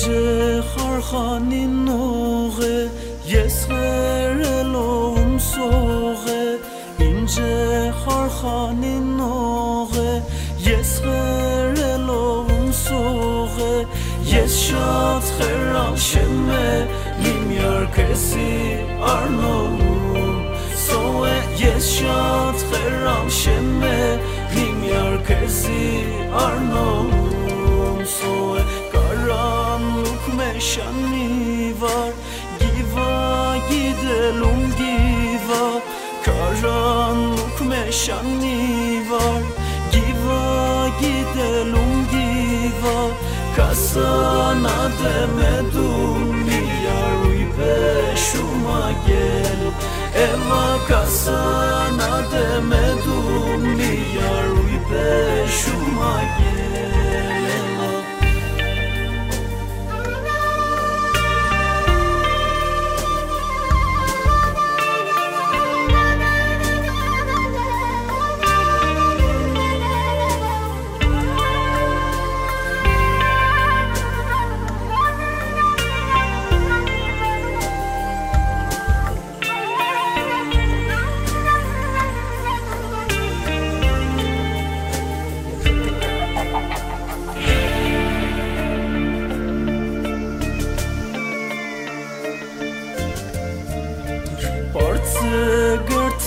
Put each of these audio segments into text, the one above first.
Մինչե խորխանին նողե Ես խերելոմ սողե Մինչե խորխանին նողե Ես խերելոմ սողե Ես շատ խերան շեմ է Իմ երկեսի արնողում Սող է ես շատ խերան շեմ է Իմ երկեսի արնողում Karanlık meşani var Giva gidelim giva. Kasana demedim Yar uy peşuma gel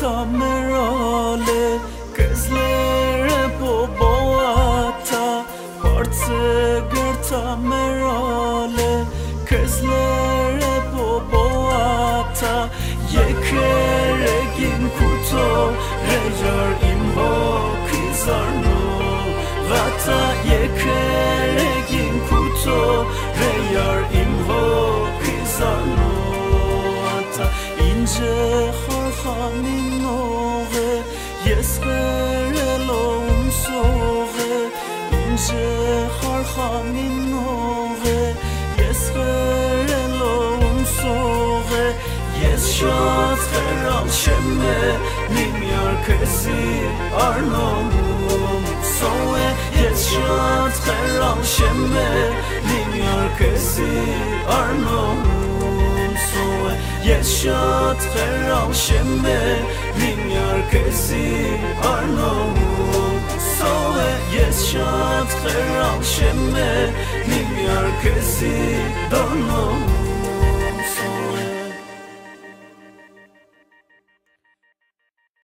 gırta merale Kızlere boboata Parçı gırta merale Kızlere boboata Yekere gin kuto Rejar Yes Yes şat heral şemme Nim yar kesi arnomum Soğe Yes şat heral şemme Nim yar kesi arnomum Soğe Yes şat heral şemme Nim yar kesi arnomum Soğe Yes şat heral şemme Nim yar kesi darnomum